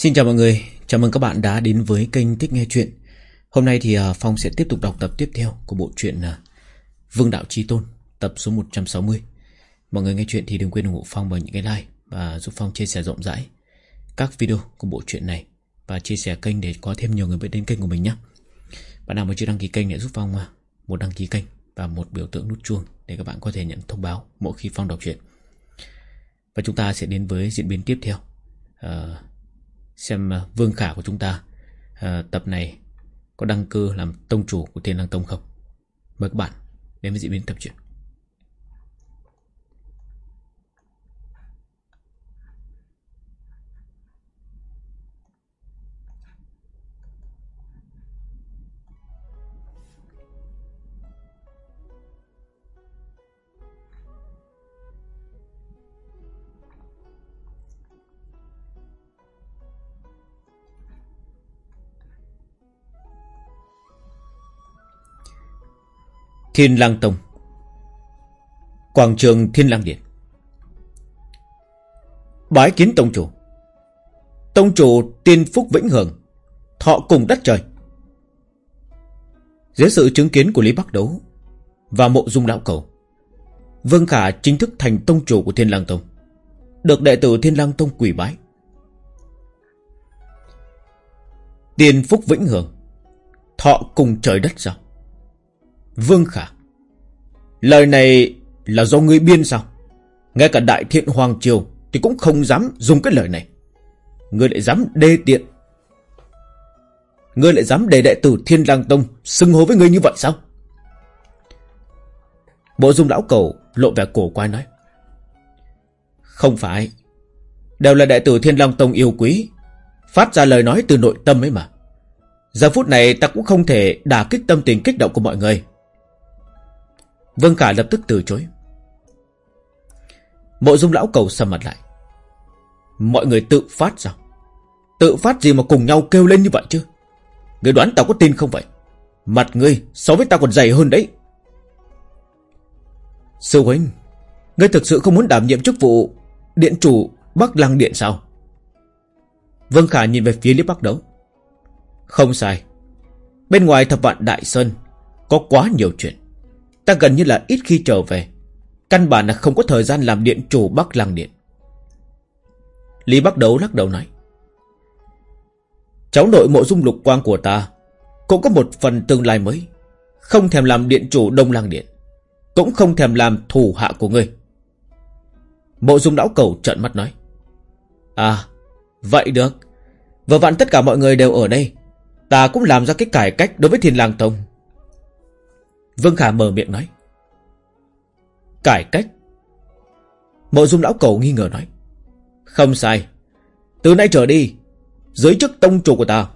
Xin chào mọi người, chào mừng các bạn đã đến với kênh Thích Nghe Chuyện. Hôm nay thì à, Phong sẽ tiếp tục đọc tập tiếp theo của bộ truyện à, Vương Đạo Trí Tôn, tập số 160 Mọi người nghe chuyện thì đừng quên ủng hộ Phong bằng những cái like Và giúp Phong chia sẻ rộng rãi các video của bộ truyện này Và chia sẻ kênh để có thêm nhiều người biết đến kênh của mình nhé. Bạn nào mà chưa đăng ký kênh để giúp Phong à, một đăng ký kênh Và một biểu tượng nút chuông để các bạn có thể nhận thông báo mỗi khi Phong đọc truyện. Và chúng ta sẽ đến với diễn biến tiếp theo. Uh, xem ờ, Vương Khả của chúng ta à, tập này có đăng cơ làm tông chủ của Thiên Lang Tông không. Mời các bạn đến với diễn biến tập truyện. Thiên Lang Tông. Quảng trường Thiên Lang Điện. Bái kiến Tông Chủ. Tông Chủ tiên phúc vĩnh hưởng Thọ cùng đất trời. Dưới sự chứng kiến của Lý Bắc Đấu Và mộ dung lão cầu, Vương Khả chính thức thành Tông Chủ của Thiên Lang Tông, Được đệ tử Thiên Lang Tông quỷ bái. Tiên phúc vĩnh hưởng Thọ cùng trời đất sao? Vương Khả. Lời này là do ngươi biên sao? Ngay cả đại thiện Hoàng Triều Thì cũng không dám dùng cái lời này. Ngươi lại dám đê tiện. Ngươi lại dám để đệ tử Thiên Lang Tông xưng hô với ngươi như vậy sao? Bộ dung lão cầu lộ vẻ cổ quái nói. Không phải. Đều là đệ tử Thiên Long Tông yêu quý. Phát ra lời nói từ nội tâm ấy mà. Giờ phút này ta cũng không thể đả kích tâm tình kích động của mọi người. Vương Khả lập tức từ chối. Mộ dung lão cầu sầm mặt lại. Mọi người tự phát sao? Tự phát gì mà cùng nhau kêu lên như vậy chứ? Người đoán tao có tin không vậy? Mặt ngươi so với tao còn dày hơn đấy. Sư huynh, ngươi thực sự không muốn đảm nhiệm chức vụ điện chủ Bắc Lăng Điện sao? Vương Khả nhìn về phía Lý Bắc Đấu. Không sai. Bên ngoài thập vạn Đại Sơn có quá nhiều chuyện. Ta gần như là ít khi trở về. Căn bản là không có thời gian làm điện chủ Bắc Lăng Điện. Lý Bắc Đấu lắc đầu nói, Cháu nội mộ dung lục quang của ta Cũng có một phần tương lai mới, Không thèm làm điện chủ Đông Lăng Điện, Cũng không thèm làm thủ hạ của ngươi. Mộ dung lão cầu trợn mắt nói À Vậy được. Vừa vặn tất cả mọi người đều ở đây. Ta cũng làm ra cái cải cách đối với thiên lang tông. Vương Khả mở miệng nói. Cải cách. Mộ dung lão cầu nghi ngờ nói. Không sai. Từ nay trở đi, dưới chức tông chủ của ta,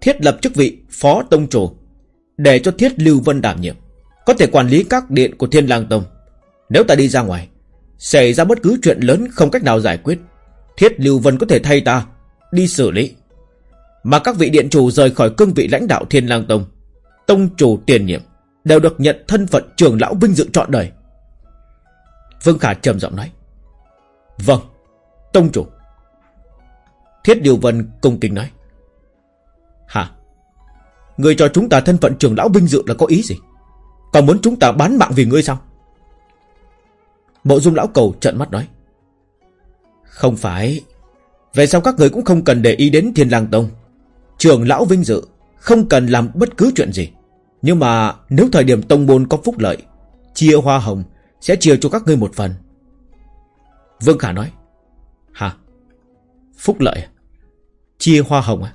thiết lập chức vị phó tông chủ, để cho thiết lưu vân đảm nhiệm, có thể quản lý các điện của thiên lang tông. Nếu ta đi ra ngoài, xảy ra bất cứ chuyện lớn không cách nào giải quyết, thiết lưu vân có thể thay ta, đi xử lý. Mà các vị điện chủ rời khỏi cương vị lãnh đạo thiên lang tông, tông chủ tiền nhiệm, đều được nhận thân phận trưởng lão vinh dự trọn đời. Vương Khả trầm giọng nói. Vâng, tông chủ. Thiết Điều Vân cung kính nói. Hả? Người cho chúng ta thân phận trưởng lão vinh dự là có ý gì? Còn muốn chúng ta bán mạng vì ngươi sao? Mộ dung lão cầu trợn mắt nói. Không phải. Về sau các người cũng không cần để ý đến thiên lang tông. Trưởng lão vinh dự không cần làm bất cứ chuyện gì. Nhưng mà nếu thời điểm tông môn có phúc lợi, Chia hoa hồng Sẽ chia cho các ngươi một phần. Vương Khả nói, Hả? Phúc lợi à? Chia hoa hồng à?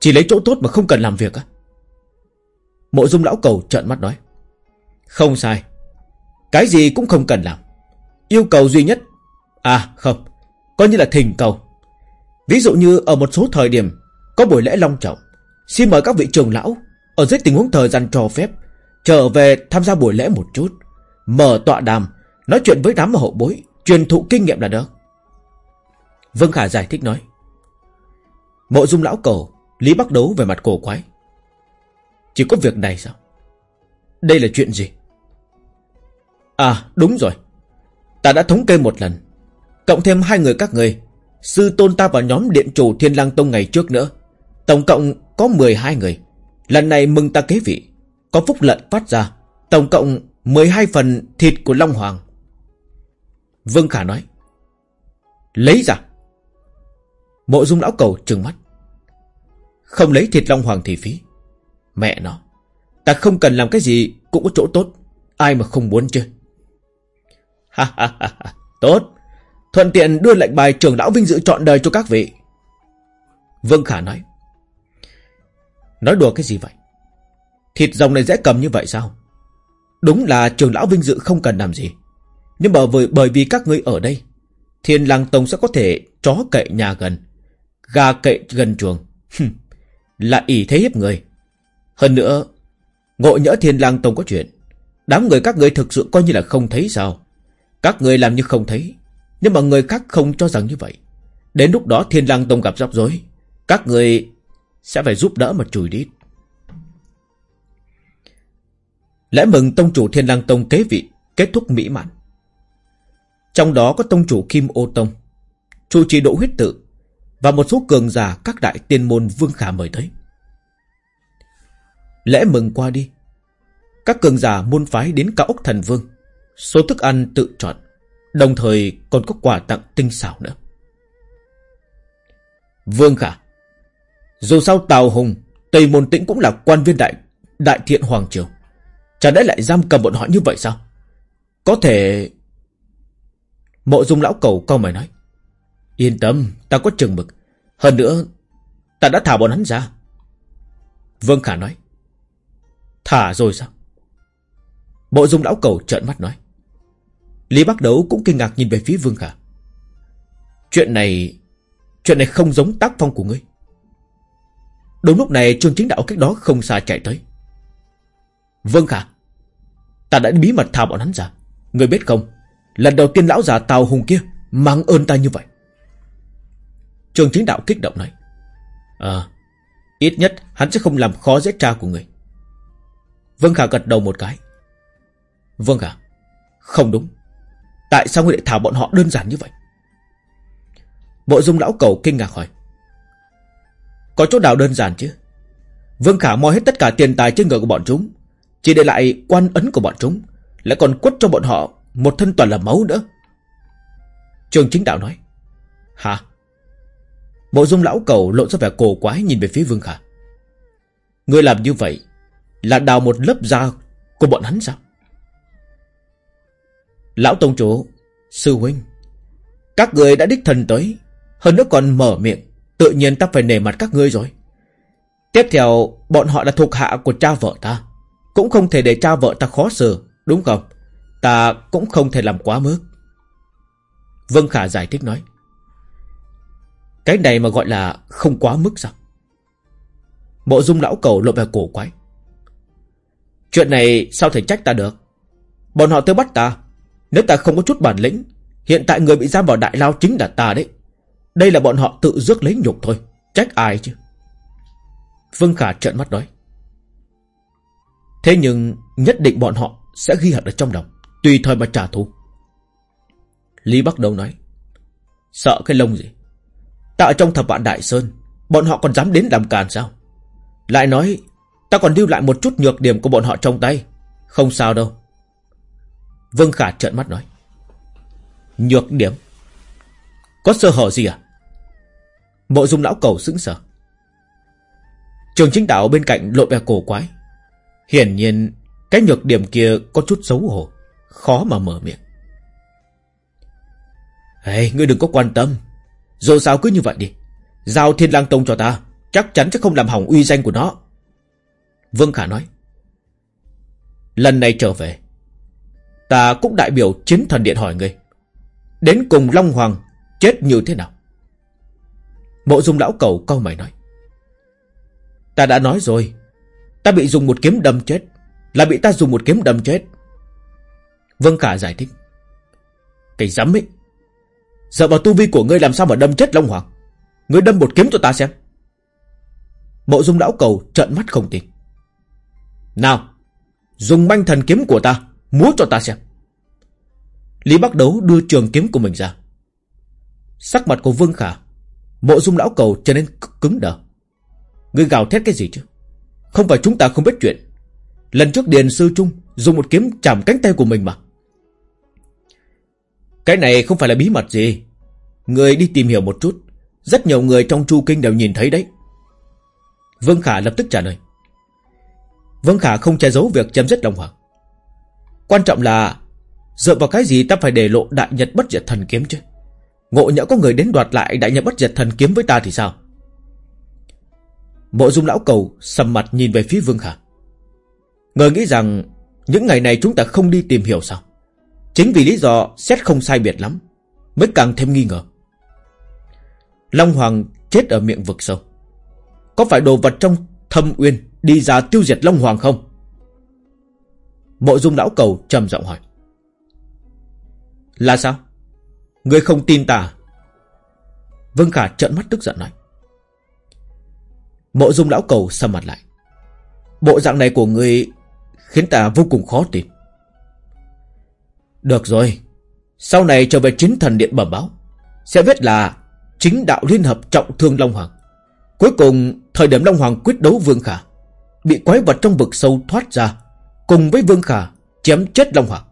Chỉ lấy chỗ tốt mà không cần làm việc à? Mộ dung lão cầu trợn mắt nói, Không sai. Cái gì cũng không cần làm. Yêu cầu duy nhất À không, Coi như là thỉnh cầu. Ví dụ như ở một số thời điểm, Có buổi lễ long trọng, Xin mời các vị trường lão ở dưới tình huống thời gian cho phép, Trở về tham gia buổi lễ một chút, Mở tọa đàm, Nói chuyện với đám hậu bối, Truyền thụ kinh nghiệm là được. Vương Khả giải thích nói, Mộ dung lão cầu, Lý Bắc Đấu về mặt cổ quái. Chỉ có việc này sao? Đây là chuyện gì? À đúng rồi. Ta đã thống kê một lần, Cộng thêm hai người các người, Sư tôn ta vào nhóm điện chủ Thiên Lang Tông ngày trước nữa, Tổng cộng có 12 người. Lần này mừng ta kế vị. Có phúc lận phát ra, Tổng cộng 12 phần thịt của Long Hoàng. Vương Khả nói, Lấy ra. Mộ dung lão cầu trừng mắt, Không lấy thịt Long Hoàng thì phí. Mẹ nó, Ta không cần làm cái gì cũng có chỗ tốt, Ai mà không muốn chứ? Ha ha ha ha, Tốt. Thuận tiện đưa lệnh bài trưởng lão vinh dự chọn đời cho các vị. Vương Khả nói Nói đùa cái gì vậy? Thịt rồng này dễ cầm như vậy sao? Đúng là trường lão vinh dự không cần làm gì. Nhưng mà bởi, bởi vì các ngươi ở đây Thiên lang tông sẽ có thể chó cậy nhà gần Gà cậy gần chuồng. Là ỷ thế hiếp người. Hơn nữa Ngộ nhỡ thiên lang tông có chuyện Đám người các ngươi thực sự coi như là không thấy sao? Các ngươi làm như không thấy Nhưng mà người khác không cho rằng như vậy. Đến lúc đó thiên lang tông gặp rắc rối Các người sẽ phải giúp đỡ mà chùi đi. Lễ mừng tông chủ thiên lang tông kế vị Kết thúc mỹ mãn. Trong đó có tông chủ Kim Ô Tông Chủ trì độ huyết tự Và một số cường giả các đại tiên môn vương khả mời tới. Lễ mừng qua đi, Các cường giả môn phái đến cả ốc thần vương, Số thức ăn tự chọn, Đồng thời còn có quà tặng tinh xảo nữa. Vương khả dù sao Tào Hùng, Tây Môn Tĩnh cũng là quan viên đại Đại thiện Hoàng Triều. Chả lẽ lại giam cầm bọn họ như vậy sao? Có thể Mộ dung lão cầu câu mày nói. Yên tâm, ta có chừng mực. Hơn nữa, Ta đã thả bọn hắn ra. Vương Khả nói. Thả rồi sao? Bộ dung lão cầu trợn mắt nói. Lý Bắc Đấu cũng kinh ngạc nhìn về phía Vương Khả. Chuyện này Chuyện này không giống tác phong của ngươi. Đúng lúc này Trương Chính Đạo cách đó không xa chạy tới. Vâng Khả Ta đã bí mật thả bọn hắn ra. Người biết không? Lần đầu tiên lão già Tào Hùng kia Mang ơn ta như vậy. Trương Chính Đạo kích động nói. À Ít nhất hắn sẽ không làm khó dễ cha của người. Vâng Khả gật đầu một cái. Vâng Khả Không đúng. Tại sao người lại thả bọn họ đơn giản như vậy? Bộ dung lão cầu kinh ngạc hỏi. Có chỗ nào đơn giản chứ? Vương Khả moi hết tất cả tiền tài trên người của bọn chúng, Chỉ để lại quan ấn của bọn chúng, Lại còn quất cho bọn họ Một thân toàn là máu nữa. Trường chính đạo nói, Hả? Bộ dung lão cầu lộ ra vẻ cổ quái nhìn về phía Vương Khả. Người làm như vậy Là đào một lớp da của bọn hắn sao? Lão Tông Chủ, Sư Huynh, Các người đã đích thần tới, Hơn nữa còn mở miệng Tự nhiên ta phải nể mặt các ngươi rồi. Tiếp theo, Bọn họ là thuộc hạ của cha vợ ta. Cũng không thể để cha vợ ta khó xử, Đúng không? Ta cũng không thể làm quá mức. Vân Khả giải thích nói. Cái này mà gọi là không quá mức sao? Bộ dung lão cầu lộ vẻ cổ quái. Chuyện này sao thể trách ta được? Bọn họ tới bắt ta. Nếu ta không có chút bản lĩnh, Hiện tại người bị giam vào đại lao chính là ta đấy. Đây là bọn họ tự rước lấy nhục thôi. Trách ai chứ? Vương Khả trợn mắt nói. Thế nhưng nhất định bọn họ sẽ ghi hận ở trong lòng, Tùy thời mà trả thù. Lý Bắc đầu nói. Sợ cái lông gì? Ta ở trong thập vạn Đại Sơn, Bọn họ còn dám đến làm càn sao? Lại nói, Ta còn lưu lại một chút nhược điểm của bọn họ trong tay. Không sao đâu. Vương Khả trợn mắt nói. Nhược điểm? Có sơ hở gì à? Mộ dung lão cầu sững sờ. Trường chính đạo bên cạnh lộ vẻ cổ quái. Hiển nhiên Cái nhược điểm kia có chút xấu hổ Khó mà mở miệng. Hey, ngươi đừng có quan tâm. Dù sao cứ như vậy đi. Giao thiên lang tông cho ta Chắc chắn sẽ không làm hỏng uy danh của nó. Vương Khả nói. Lần này trở về Ta cũng đại biểu chiến thần điện hỏi ngươi. Đến cùng Long Hoàng Chết như thế nào? Mộ dung lão cầu câu mày nói, Ta đã nói rồi, Ta bị dùng một kiếm đâm chết, Là bị ta dùng một kiếm đâm chết. Vương Khả giải thích, Cái dám ấy Giờ vào tu vi của ngươi làm sao mà đâm chết Long Hoàng? Ngươi đâm một kiếm cho ta xem. Mộ dung lão cầu trợn mắt không tin, Nào, Dùng banh thần kiếm của ta, Múa cho ta xem. Lý Bắc Đấu đưa trường kiếm của mình ra. Sắc mặt của Vương Khả Mộ dung lão cầu trở nên cứng đờ. Người gào thét cái gì chứ? Không phải chúng ta không biết chuyện. Lần trước Điền Sư Trung Dùng một kiếm chạm cánh tay của mình mà. Cái này không phải là bí mật gì. Người đi tìm hiểu một chút. Rất nhiều người trong Chu Kinh đều nhìn thấy đấy. Vương Khả lập tức trả lời. Vương Khả không che giấu việc chấm dứt đồng Hoàng Quan trọng là Dựa vào cái gì ta phải để lộ đại nhật bất diệt thần kiếm chứ? Ngộ nhỡ có người đến đoạt lại đại nhật bất diệt thần kiếm với ta thì sao? Mộ dung lão cầu sầm mặt nhìn về phía Vương Khả. Người nghĩ rằng Những ngày này chúng ta không đi tìm hiểu sao? Chính vì lý do xét không sai biệt lắm, Mới càng thêm nghi ngờ. Long Hoàng chết ở miệng vực sâu. Có phải đồ vật trong thâm uyên Đi ra tiêu diệt Long Hoàng không? Mộ dung lão cầu trầm giọng hỏi. Là sao? Ngươi không tin ta. Vương Khả trợn mắt tức giận nói. Mộ dung lão cầu sầm mặt lại. Bộ dạng này của ngươi Khiến ta vô cùng khó tin. Được rồi, Sau này trở về chính thần điện bẩm báo. Sẽ viết là Chính đạo liên hợp trọng thương Long Hoàng. Cuối cùng, thời điểm Long Hoàng quyết đấu Vương Khả, Bị quái vật trong vực sâu thoát ra, Cùng với Vương Khả Chém chết Long Hoàng.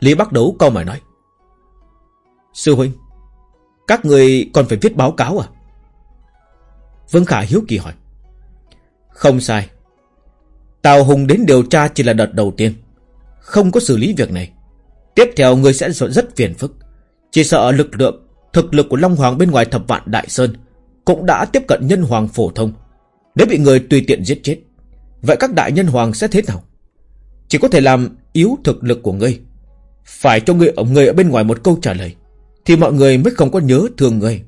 Lý Bắc Đấu câu mày nói. Sư huynh, Các người còn phải viết báo cáo à? Vương Khả hiếu kỳ hỏi. Không sai. Tào Hùng đến điều tra chỉ là đợt đầu tiên. Không có xử lý việc này. Tiếp theo người sẽ rất phiền phức. Chỉ sợ lực lượng, Thực lực của Long Hoàng bên ngoài thập vạn Đại Sơn Cũng đã tiếp cận nhân hoàng phổ thông. Nếu bị người tùy tiện giết chết, Vậy các đại nhân hoàng sẽ thế nào? Chỉ có thể làm yếu thực lực của ngươi. Phải cho người ở người ở bên ngoài một câu trả lời. Thì mọi người mới không có nhớ thương ngươi.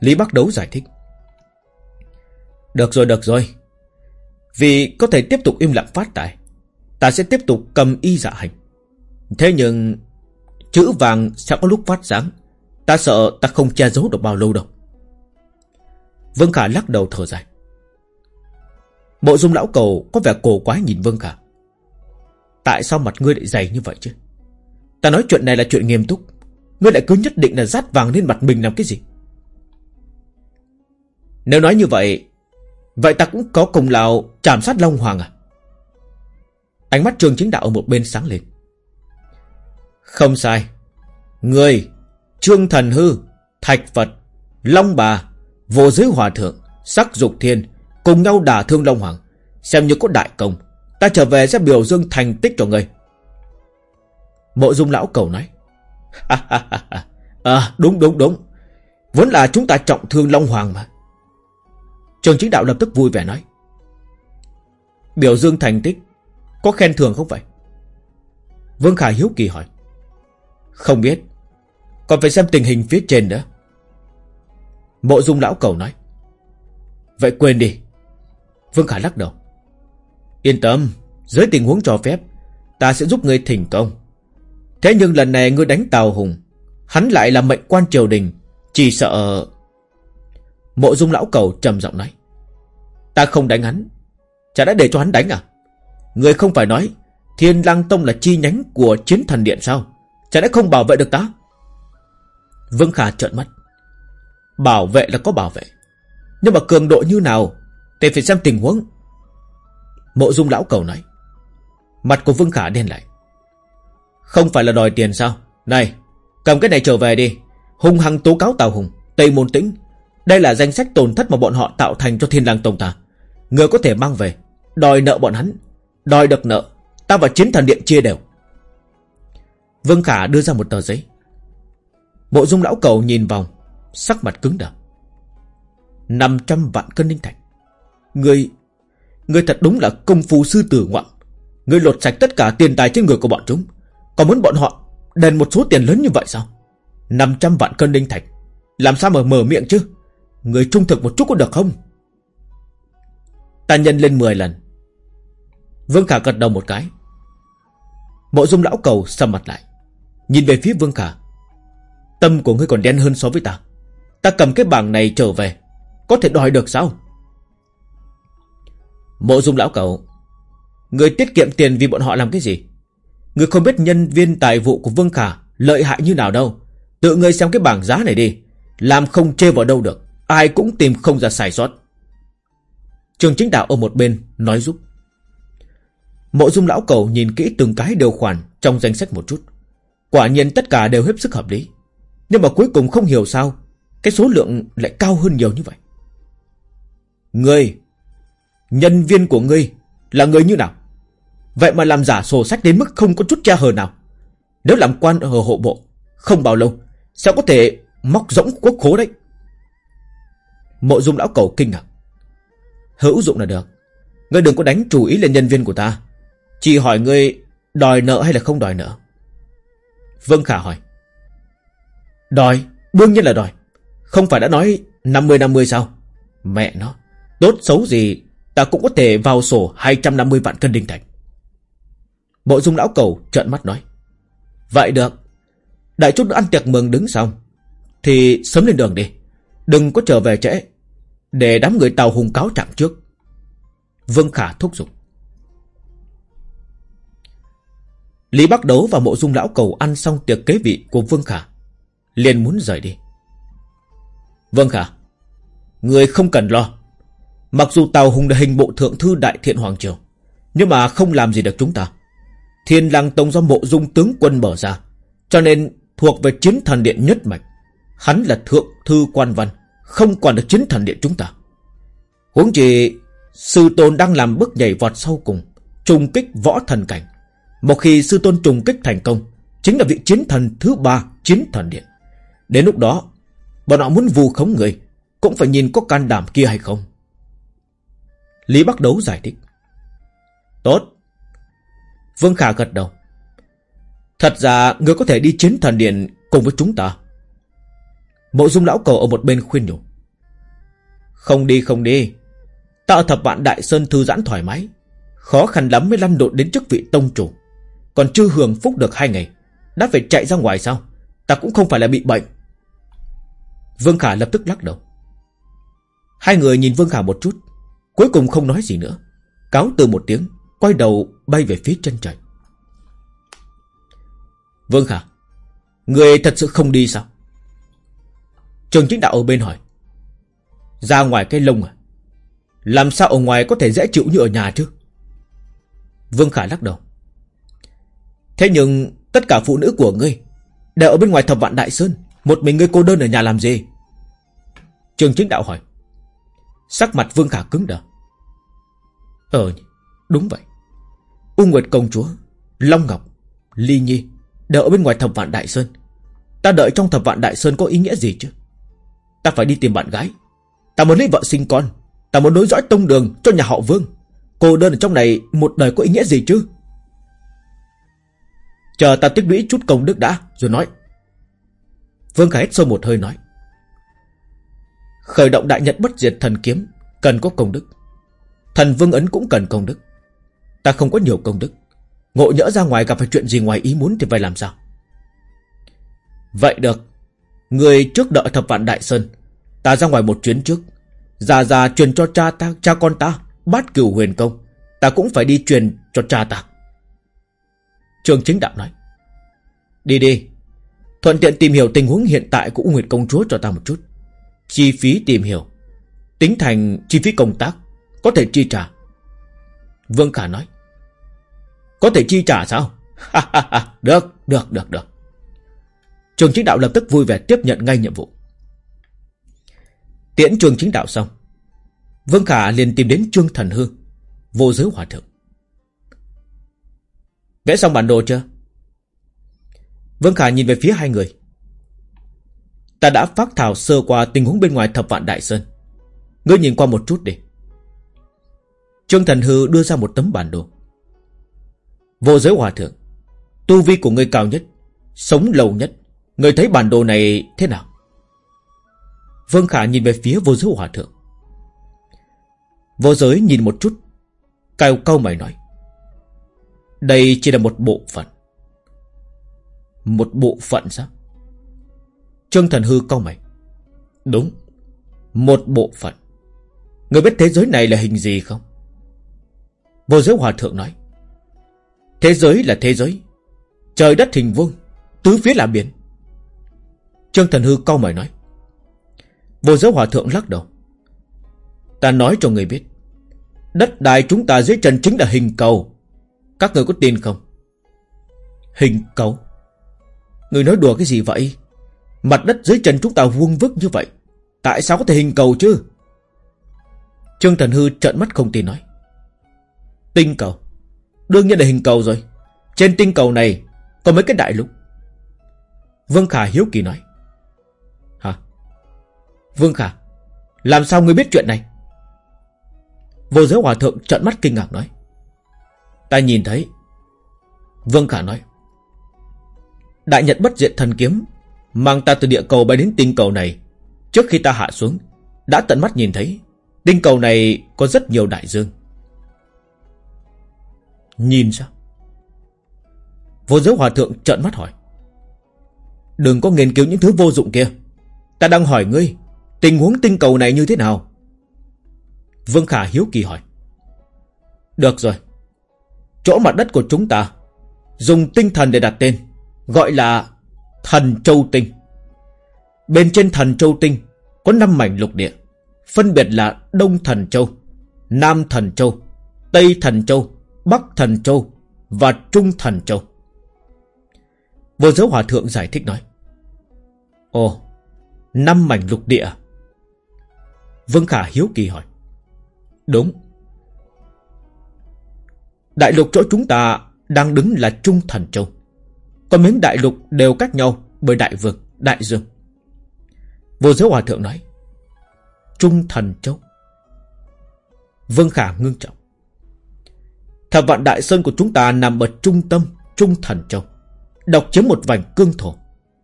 Lý Bắc Đấu giải thích. Được rồi được rồi. Vì có thể tiếp tục im lặng phát tài, Ta sẽ tiếp tục cầm y dạ hành. Thế nhưng, Chữ vàng sẽ có lúc phát sáng, Ta sợ ta không che giấu được bao lâu đâu. Vương Khả lắc đầu thở dài. Bộ dung lão cầu có vẻ cổ quái nhìn Vương Khả. Tại sao mặt ngươi lại dày như vậy chứ? Ta nói chuyện này là chuyện nghiêm túc. Ngươi lại cứ nhất định là rát vàng lên mặt mình làm cái gì? Nếu nói như vậy Vậy ta cũng có công lao chạm sát Long Hoàng à? Ánh mắt trường chính đạo ở một bên sáng lên. Không sai. Ngươi, Trương Thần Hư, Thạch Phật, Long Bà, Vô giới Hòa Thượng, Sắc Dục Thiên Cùng nhau đả thương Long Hoàng, Xem như có đại công, Ta trở về sẽ biểu dương thành tích cho ngươi. Mộ dung lão cầu nói. À đúng đúng đúng. Vốn là chúng ta trọng thương Long Hoàng mà. Trường chính đạo lập tức vui vẻ nói. Biểu dương thành tích, Có khen thưởng không vậy Vương Khả hiếu kỳ hỏi. Không biết. Còn phải xem tình hình phía trên nữa. Mộ dung lão cầu nói. Vậy quên đi. Vương Khả lắc đầu. Yên tâm, Dưới tình huống cho phép, Ta sẽ giúp ngươi thành công. Thế nhưng lần này ngươi đánh Tào Hùng, Hắn lại là mệnh quan triều đình, Chỉ sợ Mộ dung lão cầu trầm giọng nói. Ta không đánh hắn, Chả đã để cho hắn đánh à? Người không phải nói Thiên Lang Tông là chi nhánh của chiến thần điện sao? Chả đã không bảo vệ được ta? Vương Khả trợn mắt. Bảo vệ là có bảo vệ, Nhưng mà cường độ như nào Thì phải xem tình huống. Mộ dung lão cầu nói. Mặt của Vương Khả đen lại. Không phải là đòi tiền sao? Này, cầm cái này trở về đi. Hùng hăng tố cáo Tào Hùng, Tây Môn Tĩnh. Đây là danh sách tổn thất mà bọn họ tạo thành cho Thiên lang Tông ta. Người có thể mang về, Đòi nợ bọn hắn, Đòi được nợ. Ta và chiến thần điện chia đều. Vương Khả đưa ra một tờ giấy. Bộ dung lão cầu nhìn vòng Sắc mặt cứng đờ. 500 vạn cân linh thạch. Người Người thật đúng là công phu sư tử ngoạm Người lột sạch tất cả tiền tài trên người của bọn chúng. Còn muốn bọn họ đền một số tiền lớn như vậy sao? 500 vạn cân đinh thạch, Làm sao mà mở miệng chứ? Người trung thực một chút có được không? Ta nhân lên 10 lần. Vương Khả gật đầu một cái. Mộ dung lão cầu sầm mặt lại, Nhìn về phía Vương Khả. Tâm của ngươi còn đen hơn so với ta. Ta cầm cái bảng này trở về, Có thể đòi được sao? Mộ dung lão cầu, Người tiết kiệm tiền vì bọn họ làm cái gì? Người không biết nhân viên tài vụ của Vương Khả Lợi hại như nào đâu. Tự ngươi xem cái bảng giá này đi. Làm không chê vào đâu được. Ai cũng tìm không ra sai sót. Trường chính đạo ở một bên nói giúp. Mộ dung lão cầu nhìn kỹ từng cái điều khoản Trong danh sách một chút. Quả nhiên tất cả đều hết sức hợp lý. Nhưng mà cuối cùng không hiểu sao, Cái số lượng lại cao hơn nhiều như vậy. Ngươi, Nhân viên của ngươi Là người như nào? Vậy mà làm giả sổ sách đến mức không có chút che hờ nào. Nếu làm quan ở hộ bộ Không bao lâu Sẽ có thể móc rỗng quốc khố đấy. Mộ dung lão cầu kinh ngạc. Hữu dụng là được. Ngươi đừng có đánh chủ ý lên nhân viên của ta. Chỉ hỏi ngươi đòi nợ hay là không đòi nợ? Vâng Khả hỏi. Đòi, đương nhiên là đòi. Không phải đã nói 50-50 sao? Mẹ nó Tốt xấu gì Ta cũng có thể vào sổ 250 vạn cân đinh thành mộ dung lão cầu trợn mắt nói. Vậy được. Đại chút ăn tiệc mừng đứng xong Thì sớm lên đường đi. Đừng có trở về trễ. Để đám người tàu hùng cáo trạng trước. Vương Khả thúc giục. Lý Bắc Đấu và mộ dung lão cầu ăn xong tiệc kế vị của Vương Khả, liền muốn rời đi. Vương Khả, Người không cần lo. Mặc dù tàu Hùng là hình bộ thượng thư đại thiện Hoàng Triều, Nhưng mà không làm gì được chúng ta. Thiên lang tông do mộ dung tướng quân mở ra, Cho nên thuộc về chiến thần điện nhất mạch, Hắn là thượng thư quan văn, Không còn được chiến thần điện chúng ta. Huống chỉ Sư tôn đang làm bước nhảy vọt sau cùng, Trùng kích võ thần cảnh. Một khi sư tôn trùng kích thành công, Chính là vị chiến thần thứ ba chiến thần điện. Đến lúc đó, Bọn họ muốn vù khống người, Cũng phải nhìn có can đảm kia hay không. Lý Bắc Đấu giải thích. Tốt Vương Khả gật đầu. Thật ra, người có thể đi chiến thần điện Cùng với chúng ta. Mộ dung lão cầu ở một bên khuyên nhủ. Không đi không đi. Ta ở thập vạn đại sơn thư giãn thoải mái. Khó khăn lắm mới lăn lộn đến chức vị tông chủ. Còn chưa hưởng phúc được hai ngày, Đã phải chạy ra ngoài sao? Ta cũng không phải là bị bệnh. Vương Khả lập tức lắc đầu. Hai người nhìn Vương Khả một chút, Cuối cùng không nói gì nữa. Cáo từ một tiếng. Quay đầu bay về phía chân trời. Vương Khả, Người thật sự không đi sao? Trường chính đạo ở bên hỏi. Ra ngoài cái lông à? Làm sao ở ngoài có thể dễ chịu như ở nhà chứ? Vương Khả lắc đầu. Thế nhưng Tất cả phụ nữ của ngươi Đều ở bên ngoài thập vạn đại sơn, Một mình ngươi cô đơn ở nhà làm gì? Trường chính đạo hỏi. Sắc mặt Vương Khả cứng đờ. Ờ đúng vậy. U Nguyệt Công Chúa, Long Ngọc, Ly Nhi Đều ở bên ngoài thập vạn Đại Sơn. Ta đợi trong thập vạn Đại Sơn có ý nghĩa gì chứ? Ta phải đi tìm bạn gái. Ta muốn lấy vợ sinh con. Ta muốn nối dõi tông đường cho nhà họ Vương. Cô đơn ở trong này một đời có ý nghĩa gì chứ? Chờ ta tích lũy chút công đức đã, Rồi nói. Vương Khải hít sâu một hơi nói. Khởi động đại nhật bất diệt thần kiếm, Cần có công đức. Thần vương ấn cũng cần công đức. Ta không có nhiều công đức. Ngộ nhỡ ra ngoài gặp phải chuyện gì ngoài ý muốn Thì phải làm sao? Vậy được. Người trước đợi thập vạn đại sơn. Ta ra ngoài một chuyến trước. Già già truyền cho cha ta, Cha con ta Bát cửu huyền công. Ta cũng phải đi truyền cho cha ta. Trường chính đạo nói. Đi đi. Thuận tiện tìm hiểu tình huống hiện tại của U Nguyệt Công Chúa cho ta một chút. Chi phí tìm hiểu. Tính thành chi phí công tác. Có thể chi trả. Vương Khả nói. Có thể chi trả sao? Được, được, được, được. Trường chính đạo lập tức vui vẻ tiếp nhận ngay nhiệm vụ. Tiễn trường chính đạo xong Vương Khả liền tìm đến Trương Thần Hương Vô giới hòa thượng. Vẽ xong bản đồ chưa? Vương Khả nhìn về phía hai người. Ta đã phát thảo sơ qua tình huống bên ngoài thập vạn đại sơn. Ngươi nhìn qua một chút đi. Trương Thần Hư đưa ra một tấm bản đồ. Vô giới hòa thượng, Tu vi của người cao nhất, Sống lâu nhất người thấy bản đồ này thế nào? Vương Khả nhìn về phía vô giới hòa thượng. Vô giới nhìn một chút Cao cao mày nói, Đây chỉ là một bộ phận. Một bộ phận sao? Trương Thần Hư cao mày, Đúng, Một bộ phận. Người biết thế giới này là hình gì không? Vô giới hòa thượng nói Thế giới là thế giới, Trời đất hình vuông, Tứ phía là biển Trương Thần Hư cau mày nói. Vô giới hòa thượng lắc đầu. Ta nói cho người biết. Đất đai chúng ta dưới trần chính là hình cầu. Các người có tin không? Hình cầu? Người nói đùa cái gì vậy? Mặt đất dưới chân chúng ta vuông vức như vậy. Tại sao có thể hình cầu chứ? Trương Thần Hư trợn mắt không tin nói. Tinh cầu. Đương nhiên là hình cầu rồi. Trên tinh cầu này có mấy cái đại lục. Vương Khả hiếu kỳ nói. Hả? Vương Khả, làm sao ngươi biết chuyện này? Vô giới hòa thượng trợn mắt kinh ngạc nói. Ta nhìn thấy. Vương Khả nói. Đại Nhật bất diện thần kiếm mang ta từ địa cầu bay đến tinh cầu này. Trước khi ta hạ xuống, đã tận mắt nhìn thấy tinh cầu này có rất nhiều đại dương. Nhìn sao? Vô giới hòa thượng trợn mắt hỏi. Đừng có nghiên cứu những thứ vô dụng kia. Ta đang hỏi ngươi, tình huống tinh cầu này như thế nào? Vương Khả hiếu kỳ hỏi. Được rồi. Chỗ mặt đất của chúng ta dùng tinh thần để đặt tên, gọi là Thần Châu Tinh. Bên trên Thần Châu Tinh có 5 mảnh lục địa, phân biệt là Đông Thần Châu, Nam Thần Châu, Tây Thần Châu, Bắc Thần Châu và Trung Thần Châu. Vô giới hòa thượng giải thích nói. Ồ, năm mảnh lục địa. Vương Khả hiếu kỳ hỏi. Đúng. Đại lục chỗ chúng ta đang đứng là Trung Thần Châu. Còn miếng đại lục đều cách nhau bởi đại vực, đại dương. Vô giới hòa thượng nói. Trung Thần Châu. Vương Khả ngưng trọng. Thập vạn đại sơn của chúng ta nằm ở trung tâm Trung Thần Châu. Độc chiếm một vành cương thổ.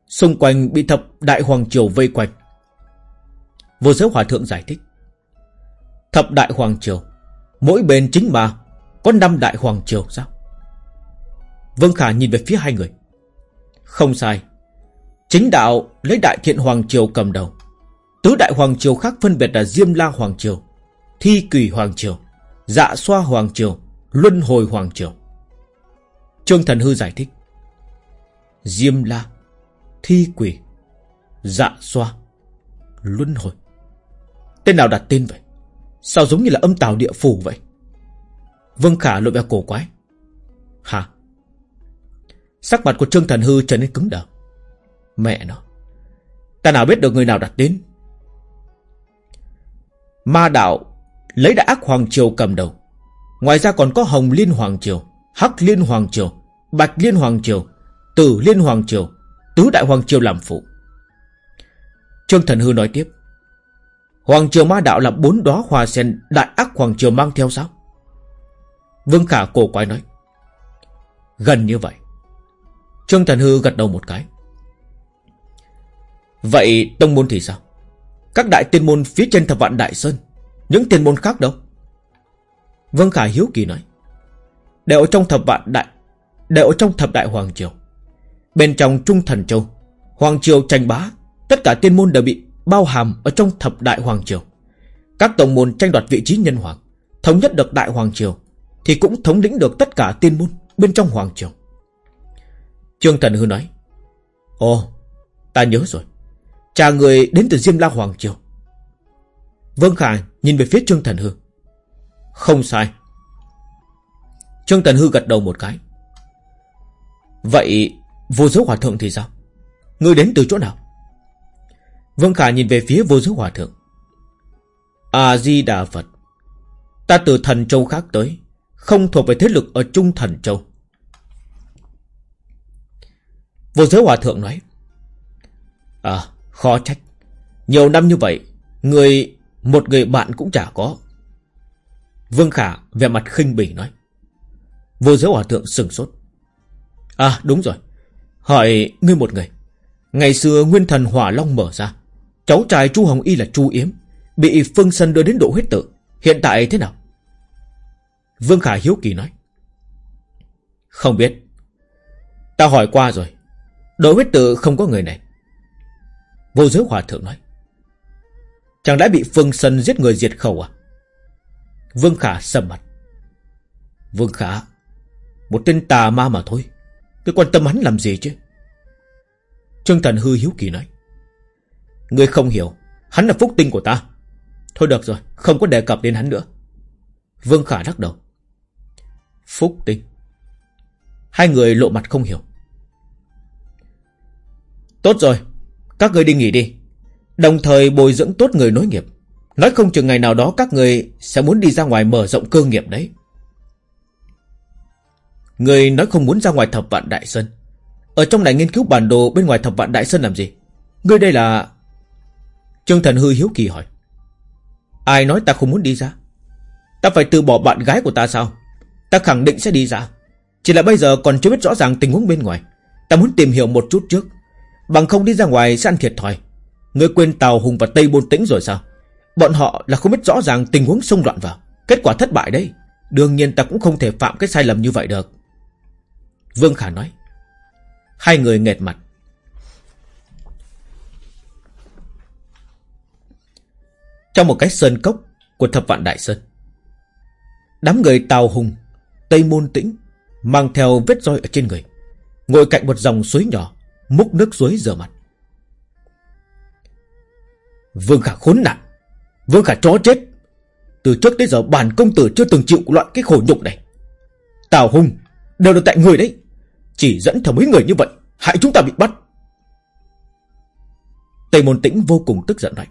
Xung quanh bị thập đại hoàng triều vây quanh. Vô giới hòa thượng giải thích. Thập đại hoàng triều. Mỗi bên chính mà có năm đại hoàng triều sao? Vương Khả nhìn về phía hai người. Không sai. Chính đạo lấy đại thiện hoàng triều cầm đầu. Tứ đại hoàng triều khác phân biệt là Diêm La hoàng triều, Thi kỳ hoàng triều, Dạ Xoa hoàng triều, Luân Hồi hoàng triều. Trương Thần Hư giải thích. Diêm La, Thi Quỷ, Dạ Xoa, Luân Hồi. Tên nào đặt tên vậy? Sao giống như là âm tào địa phủ vậy? Vương Khả lộ vẻ cổ quái. Hả? Sắc mặt của Trương Thần Hư trở nên cứng đờ. Mẹ nó. Ta nào biết được người nào đặt tên? Ma đạo lấy đã ác Hoàng Triều cầm đầu. Ngoài ra còn có Hồng Liên Hoàng Triều, Hắc Liên Hoàng Triều, Bạch Liên Hoàng Triều, Tử Liên Hoàng Triều, Tứ Đại Hoàng Triều làm phụ. Trương Thần Hư nói tiếp. Hoàng Triều Ma Đạo là bốn đóa hoa sen đại ác Hoàng Triều mang theo sao? Vương Khả cổ quái nói. Gần như vậy. Trương Thần Hư gật đầu một cái. Vậy tông môn thì sao? Các đại tiên môn phía trên thập vạn đại sơn Những tiên môn khác đâu Vương Khả hiếu kỳ nói, Đều ở trong thập vạn đại, Đều ở trong thập đại Hoàng Triều. Bên trong Trung Thần Châu, Hoàng Triều tranh bá, Tất cả tiên môn đều bị bao hàm Ở trong thập đại Hoàng Triều. Các tổng môn tranh đoạt vị trí nhân hoàng, Thống nhất được đại Hoàng Triều, Thì cũng thống lĩnh được tất cả tiên môn Bên trong Hoàng Triều. Trương Thần Hư nói, Ồ, ta nhớ rồi, Cha người đến từ Diêm La Hoàng Triều. Vương Khải nhìn về phía Trương Thần Hư không sai. Trương tần Hư gật đầu một cái. Vậy vô giới hòa thượng thì sao? Người đến từ chỗ nào? Vương Khả nhìn về phía vô giới hòa thượng. A-di-đà Phật. Ta từ thần châu khác tới Không thuộc về thế lực ở Trung Thần Châu. Vô giới hòa thượng nói. À Khó trách. Nhiều năm như vậy, người một người bạn cũng chả có. Vương Khả vẻ mặt khinh bỉ nói. Vô giới hòa thượng sừng sốt. À đúng rồi. Hỏi ngươi một người. Ngày xưa nguyên thần hỏa long mở ra. Cháu trai chu Hồng Y là chu Yếm. Bị Phương Sân đưa đến độ huyết tự. Hiện tại thế nào? Vương Khả hiếu kỳ nói. Không biết. Ta hỏi qua rồi. Độ huyết tự không có người này. Vô giới hòa thượng nói. Chẳng đã bị Phương Sân giết người diệt khẩu à? Vương Khả sầm mặt. Vương Khả, một tên tà ma mà thôi. Cứ quan tâm hắn làm gì chứ? Trương Thần hư hiếu kỳ nói. Ngươi không hiểu Hắn là phúc tinh của ta Thôi được rồi Không có đề cập đến hắn nữa Vương Khả lắc đầu Phúc tinh Hai người lộ mặt không hiểu Tốt rồi Các người đi nghỉ đi Đồng thời bồi dưỡng tốt người nối nghiệp Nói không chừng ngày nào đó các người Sẽ muốn đi ra ngoài mở rộng cơ nghiệp đấy. Người nói không muốn ra ngoài thập vạn đại sơn. Ở trong này nghiên cứu bản đồ Bên ngoài thập vạn đại sơn làm gì? Người đây là Trương Thần Hư hiếu kỳ hỏi. Ai nói ta không muốn đi ra? Ta phải từ bỏ bạn gái của ta sao? Ta khẳng định sẽ đi ra. Chỉ là bây giờ còn chưa biết rõ ràng tình huống bên ngoài. Ta muốn tìm hiểu một chút trước. Bằng không đi ra ngoài sẽ ăn thiệt thòi. Người quên Tàu Hùng và Tây Bôn Tĩnh rồi sao? Bọn họ là không biết rõ ràng tình huống xông loạn vào Kết quả thất bại đây Đương nhiên ta cũng không thể phạm cái sai lầm như vậy được. Vương Khả nói. Hai người nghẹt mặt. Trong một cái sơn cốc Của thập vạn đại sơn, Đám người Tào Hùng, Tây Môn Tĩnh Mang theo vết roi ở trên người, Ngồi cạnh một dòng suối nhỏ, Múc nước suối rửa mặt. Vương Khả khốn nạn với cả chó chết. Từ trước tới giờ bản công tử chưa từng chịu loại cái khổ nhục này. Tào Hùng Đều là tại người đấy. Chỉ dẫn theo mấy người như vậy, Hại chúng ta bị bắt. Tây Môn Tĩnh vô cùng tức giận nói.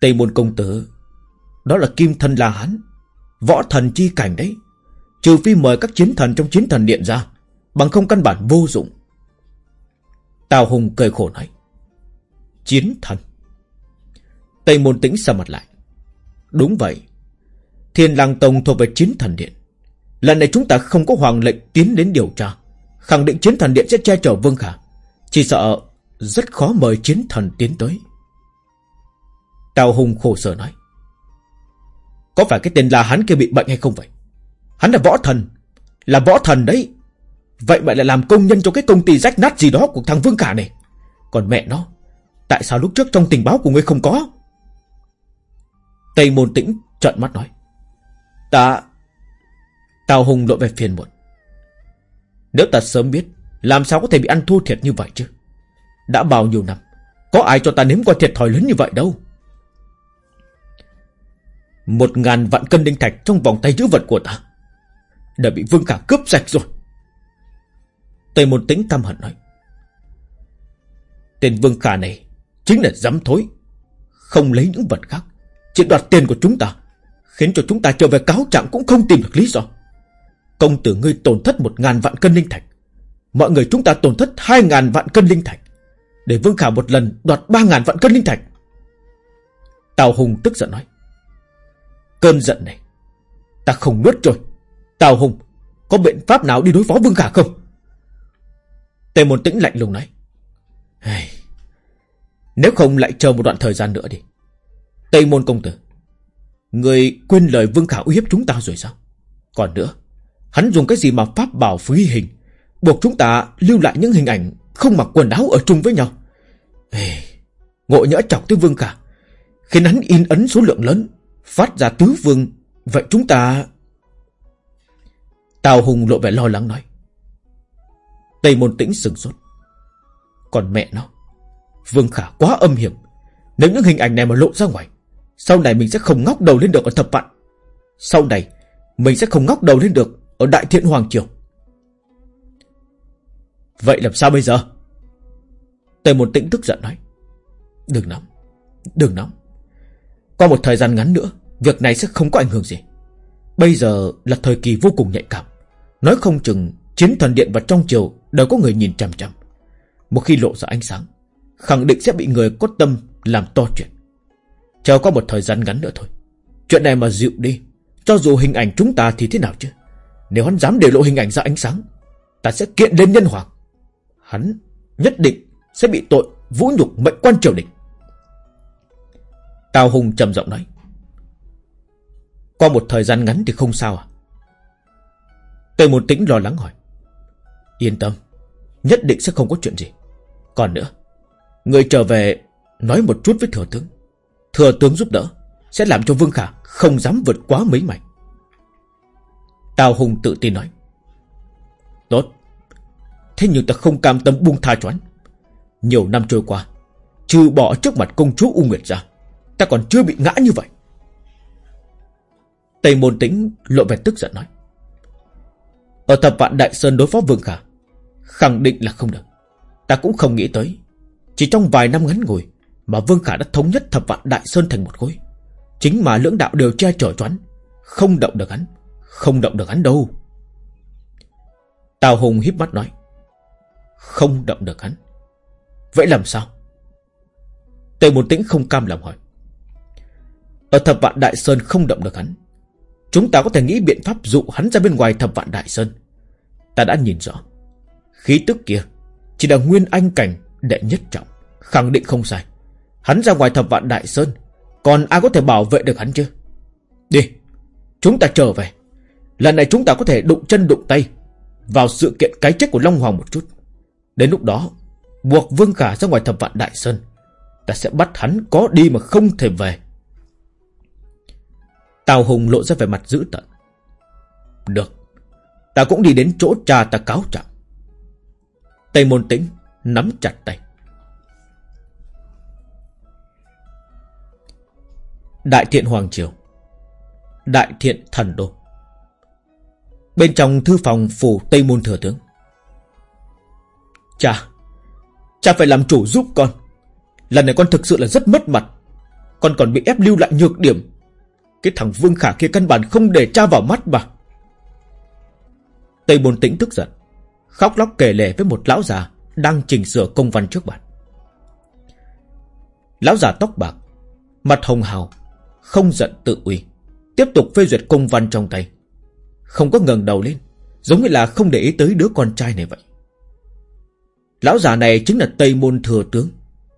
Tây Môn Công Tử, Đó là kim thân La Hán, Võ thần chi cảnh đấy. Trừ phi mời các chiến thần trong chiến thần điện ra, Bằng không căn bản vô dụng. Tào Hùng cười khổ nói. Chiến thần? Tây Môn Tĩnh sầm mặt lại. Đúng vậy. Thiên Lang Tông thuộc về chiến thần điện. Lần này chúng ta không có hoàng lệnh tiến đến điều tra. Khẳng định chiến thần điện sẽ che chở Vương Khả. Chỉ sợ rất khó mời chiến thần tiến tới. Tào Hùng khổ sở nói. Có phải cái tên là hắn kia bị bệnh hay không vậy? Hắn là võ thần. Là võ thần đấy. Vậy mà lại làm công nhân cho cái công ty rách nát gì đó của thằng Vương Khả này. Còn mẹ nó, Tại sao lúc trước trong tình báo của ngươi không có? Tây Môn Tĩnh trợn mắt nói, Ta, Tào Hùng lộ về phiền muộn. Nếu ta sớm biết, Làm sao có thể bị ăn thua thiệt như vậy chứ? Đã bao nhiêu năm, Có ai cho ta nếm qua thiệt thòi lớn như vậy đâu? Một ngàn vạn cân đinh thạch Trong vòng tay giữ vật của ta Đã bị Vương Khả cướp sạch rồi. Tây Môn Tĩnh căm hận nói, Tên Vương Khả này Chính là dám thối, Không lấy những vật khác. Chỉ đoạt tiền của chúng ta Khiến cho chúng ta trở về cáo trạng cũng không tìm được lý do. Công tử ngươi tổn thất một ngàn vạn cân linh thạch. Mọi người chúng ta tổn thất hai ngàn vạn cân linh thạch. Để Vương Khả một lần đoạt ba ngàn vạn cân linh thạch. Tào Hùng tức giận nói Cơn giận này Ta không nuốt rồi. Tào Hùng Có biện pháp nào đi đối phó Vương Khả không? Tề Môn Tĩnh lạnh lùng nói hey, Nếu không lại chờ một đoạn thời gian nữa đi Tây Môn Công Tử Người quên lời Vương Khả uy hiếp chúng ta rồi sao? Còn nữa Hắn dùng cái gì mà pháp bảo phí hình? Buộc chúng ta lưu lại những hình ảnh Không mặc quần áo ở chung với nhau. Ê, Ngộ nhỡ chọc tới Vương Khả Khiến hắn in ấn số lượng lớn Phát ra tứ vương. Vậy chúng ta Tào Hùng lộ vẻ lo lắng nói. Tây Môn Tĩnh sừng sốt. Còn mẹ nó Vương Khả quá âm hiểm. Nếu những hình ảnh này mà lộ ra ngoài sau này mình sẽ không ngóc đầu lên được ở thập vạn. Sau này Mình sẽ không ngóc đầu lên được Ở Đại Thiện Hoàng Triều. Vậy làm sao bây giờ? Tề Môn Tĩnh tức giận nói. Đừng nóng Đừng nóng. Qua một thời gian ngắn nữa Việc này sẽ không có ảnh hưởng gì. Bây giờ là thời kỳ vô cùng nhạy cảm. Nói không chừng Chiến thần điện và trong triều đều có người nhìn chằm chằm. Một khi lộ ra ánh sáng, khẳng định sẽ bị người có tâm làm to chuyện. Chờ có một thời gian ngắn nữa thôi. Chuyện này mà dịu đi, cho dù hình ảnh chúng ta thì thế nào chứ? Nếu hắn dám để lộ hình ảnh ra ánh sáng, ta sẽ kiện lên nhân hoàng. Hắn nhất định sẽ bị tội vũ nhục mệnh quan triều đình. Tào Hùng trầm giọng nói. Qua một thời gian ngắn thì không sao à? Tề một tĩnh lo lắng hỏi. Yên tâm Nhất định sẽ không có chuyện gì Còn nữa Người trở về Nói một chút với thừa tướng Thừa tướng giúp đỡ, Sẽ làm cho Vương Khả Không dám vượt quá mấy mảnh. Tào Hùng tự tin nói, Tốt. Thế nhưng ta không cam tâm buông tha cho anh Nhiều năm trôi qua, Trừ bỏ trước mặt công chúa U Nguyệt ra, Ta còn chưa bị ngã như vậy. Tây môn Tĩnh lộ vẻ tức giận nói, Ở thập vạn Đại Sơn đối phó Vương Khả, Khẳng định là không được. Ta cũng không nghĩ tới, Chỉ trong vài năm ngắn ngủi mà Vương Khả đã thống nhất thập vạn Đại Sơn thành một khối. Chính mà lưỡng đạo đều che chở choán Không động được hắn, Không động được hắn đâu. Tào Hùng híp mắt nói, Không động được hắn. Vậy làm sao? Tề Môn Tĩnh không cam lòng hỏi, Ở thập vạn Đại Sơn không động được hắn, Chúng ta có thể nghĩ biện pháp dụ hắn ra bên ngoài thập vạn Đại Sơn. Ta đã nhìn rõ, Khí tức kia Chỉ là nguyên anh cảnh đệ nhất trọng, Khẳng định không sai. Hắn ra ngoài thập vạn Đại Sơn. Còn ai có thể bảo vệ được hắn chứ? Đi, Chúng ta trở về. Lần này chúng ta có thể đụng chân đụng tay Vào sự kiện cái chết của Long Hoàng một chút. Đến lúc đó, Buộc Vương Khả ra ngoài thập vạn Đại Sơn. Ta sẽ bắt hắn có đi mà không thể về. Tào Hùng lộ ra vẻ mặt dữ tợn. Được, Ta cũng đi đến chỗ cha ta cáo trạng. Tây môn tĩnh Nắm chặt tay. Đại thiện Hoàng Triều, Đại thiện Thần Đô. Bên trong thư phòng phủ Tây Môn Thừa Tướng. Cha Cha phải làm chủ giúp con. Lần này con thực sự là rất mất mặt. Con còn bị ép lưu lại nhược điểm. Cái thằng Vương Khả kia căn bản không để cha vào mắt mà. Tây Môn Tĩnh tức giận, Khóc lóc kể lể với một lão già Đang chỉnh sửa công văn trước mặt. Lão già tóc bạc, Mặt hồng hào không giận tự uy, Tiếp tục phê duyệt công văn trong tay. Không có ngẩng đầu lên, Giống như là không để ý tới đứa con trai này vậy. Lão già này chính là Tây Môn Thừa Tướng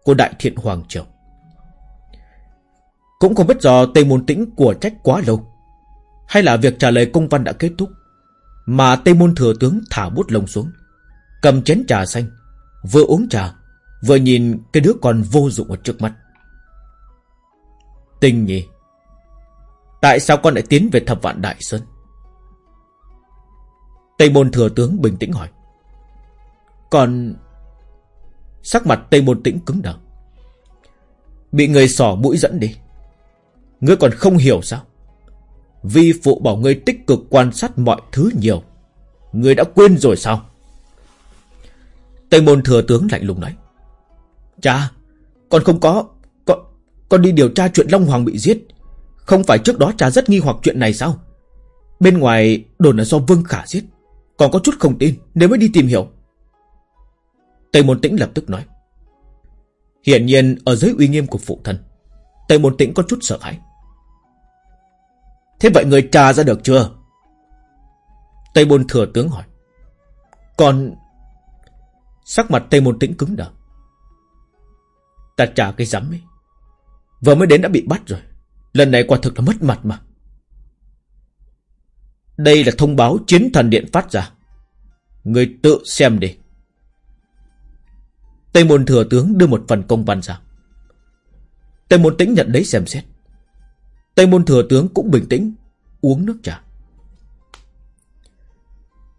Của Đại Thiện Hoàng Triều. Cũng không biết do Tây Môn Tĩnh của trách quá lâu, Hay là việc trả lời công văn đã kết thúc, Mà Tây Môn Thừa Tướng thả bút lông xuống, Cầm chén trà xanh, Vừa uống trà, Vừa nhìn cái đứa con vô dụng ở trước mắt. Tình nhỉ Tại sao con lại tiến về thập vạn Đại Sơn? Tây Môn Thừa Tướng bình tĩnh hỏi. Còn Sắc mặt Tây Môn Tĩnh cứng đờ. Bị người sỏ mũi dẫn đi. Ngươi còn không hiểu sao? Vi phụ bảo ngươi tích cực quan sát mọi thứ nhiều. Ngươi đã quên rồi sao? Tây Môn Thừa Tướng lạnh lùng nói. Cha Con không có Con, con đi điều tra chuyện Long Hoàng bị giết. Không phải trước đó cha rất nghi hoặc chuyện này sao Bên ngoài đồn là do Vương Khả giết Còn có chút không tin Nếu mới đi tìm hiểu Tây Môn Tĩnh lập tức nói. Hiển nhiên ở dưới uy nghiêm của phụ thân, Tây Môn Tĩnh có chút sợ hãi. Thế vậy người trà ra được chưa? Tây Môn Thừa Tướng hỏi. Còn... Sắc mặt Tây Môn Tĩnh cứng đờ. Ta trả cái rắm ấy. Vừa mới đến đã bị bắt rồi. Lần này quả thực là mất mặt mà. Đây là thông báo chiến thần điện phát ra. Người tự xem đi. Tây môn thừa tướng đưa một phần công văn ra. Tây môn tĩnh nhận lấy xem xét. Tây môn thừa tướng cũng bình tĩnh, uống nước trà.